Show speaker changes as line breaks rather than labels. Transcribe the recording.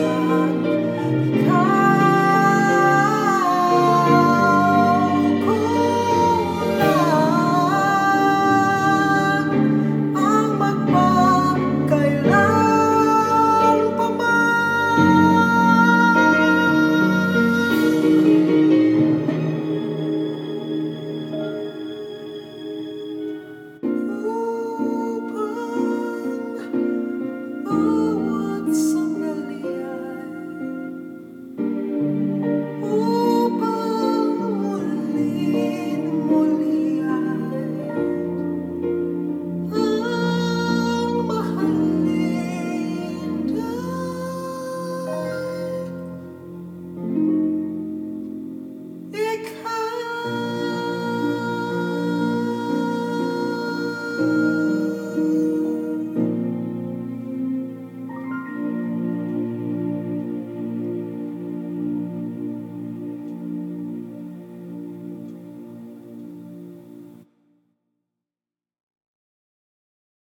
Jesus.